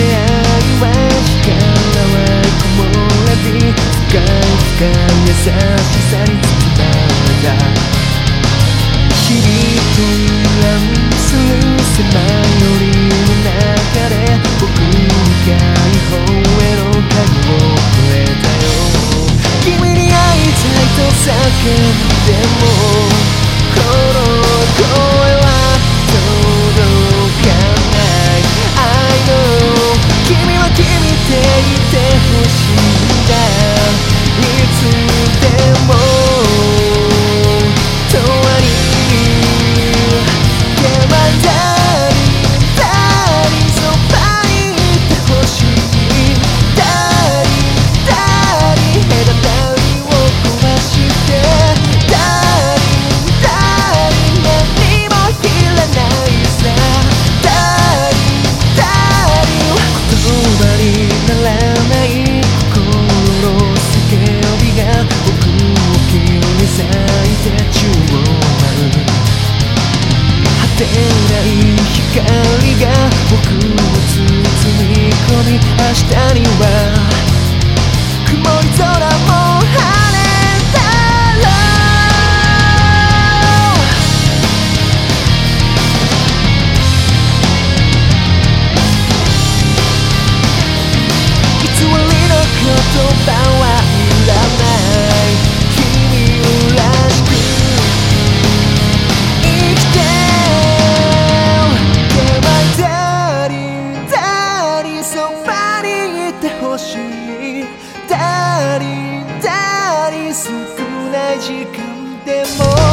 愛は力はこもらず深い深い優しさに包まれた日々混乱する狭い森の中で僕に解放君に会いたいと叫んでも光が僕を包み込み明日には曇り空も晴れたら偽りの言葉は時間でも